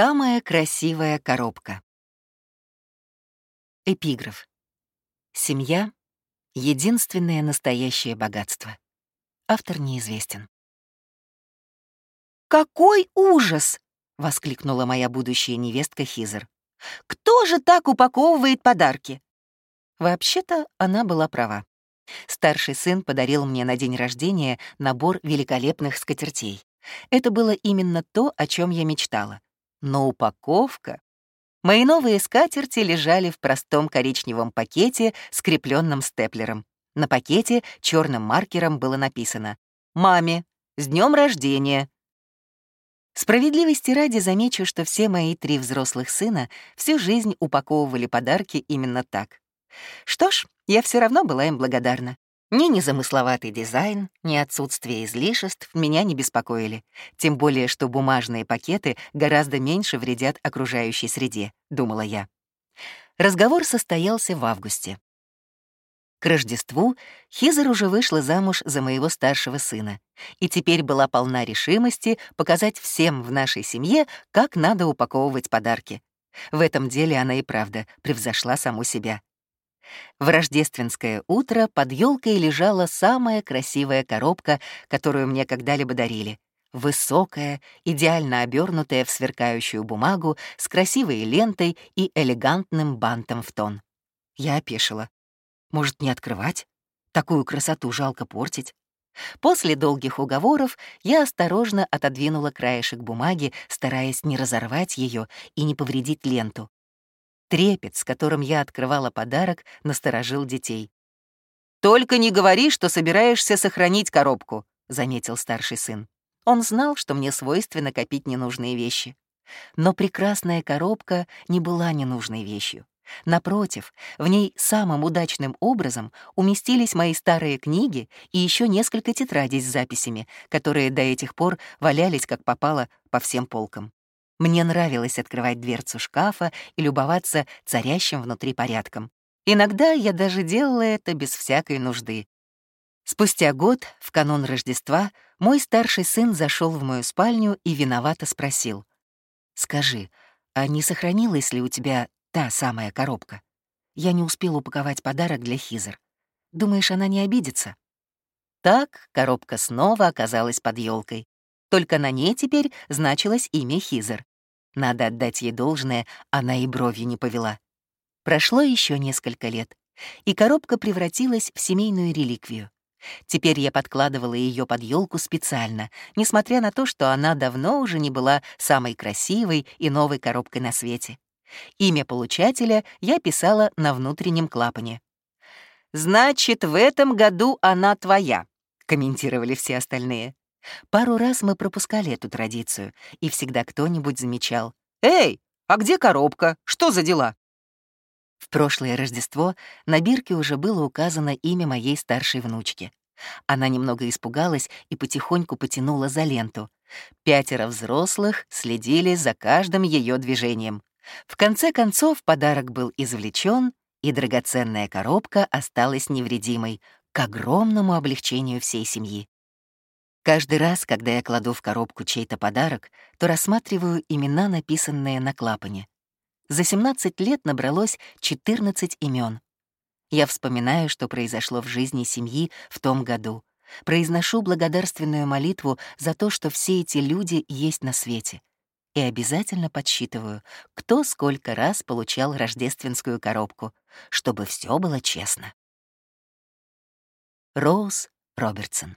Самая красивая коробка. Эпиграф. Семья — единственное настоящее богатство. Автор неизвестен. «Какой ужас!» — воскликнула моя будущая невестка Хизер. «Кто же так упаковывает подарки?» Вообще-то она была права. Старший сын подарил мне на день рождения набор великолепных скатертей. Это было именно то, о чем я мечтала. Но упаковка... Мои новые скатерти лежали в простом коричневом пакете, скрепленном степлером. На пакете черным маркером было написано «Маме, с днем рождения!» Справедливости ради замечу, что все мои три взрослых сына всю жизнь упаковывали подарки именно так. Что ж, я все равно была им благодарна. Ни незамысловатый дизайн, ни отсутствие излишеств меня не беспокоили. Тем более, что бумажные пакеты гораздо меньше вредят окружающей среде, думала я. Разговор состоялся в августе. К Рождеству Хизер уже вышла замуж за моего старшего сына и теперь была полна решимости показать всем в нашей семье, как надо упаковывать подарки. В этом деле она и правда превзошла саму себя. В рождественское утро под елкой лежала самая красивая коробка, которую мне когда-либо дарили. Высокая, идеально обернутая в сверкающую бумагу, с красивой лентой и элегантным бантом в тон. Я опешила. Может, не открывать? Такую красоту жалко портить. После долгих уговоров я осторожно отодвинула краешек бумаги, стараясь не разорвать ее и не повредить ленту. Трепет, с которым я открывала подарок, насторожил детей. «Только не говори, что собираешься сохранить коробку», — заметил старший сын. Он знал, что мне свойственно копить ненужные вещи. Но прекрасная коробка не была ненужной вещью. Напротив, в ней самым удачным образом уместились мои старые книги и еще несколько тетрадей с записями, которые до этих пор валялись как попало по всем полкам. Мне нравилось открывать дверцу шкафа и любоваться царящим внутри порядком. Иногда я даже делала это без всякой нужды. Спустя год, в канун Рождества, мой старший сын зашел в мою спальню и виновато спросил. «Скажи, а не сохранилась ли у тебя та самая коробка? Я не успел упаковать подарок для Хизер. Думаешь, она не обидится?» Так коробка снова оказалась под елкой. Только на ней теперь значилось имя Хизер. Надо отдать ей должное, она и бровью не повела. Прошло еще несколько лет, и коробка превратилась в семейную реликвию. Теперь я подкладывала ее под елку специально, несмотря на то, что она давно уже не была самой красивой и новой коробкой на свете. Имя получателя я писала на внутреннем клапане. «Значит, в этом году она твоя», — комментировали все остальные. Пару раз мы пропускали эту традицию, и всегда кто-нибудь замечал. «Эй, а где коробка? Что за дела?» В прошлое Рождество на бирке уже было указано имя моей старшей внучки. Она немного испугалась и потихоньку потянула за ленту. Пятеро взрослых следили за каждым ее движением. В конце концов подарок был извлечен, и драгоценная коробка осталась невредимой, к огромному облегчению всей семьи. Каждый раз, когда я кладу в коробку чей-то подарок, то рассматриваю имена, написанные на клапане. За 17 лет набралось 14 имен. Я вспоминаю, что произошло в жизни семьи в том году. Произношу благодарственную молитву за то, что все эти люди есть на свете. И обязательно подсчитываю, кто сколько раз получал рождественскую коробку, чтобы все было честно. Роуз Робертсон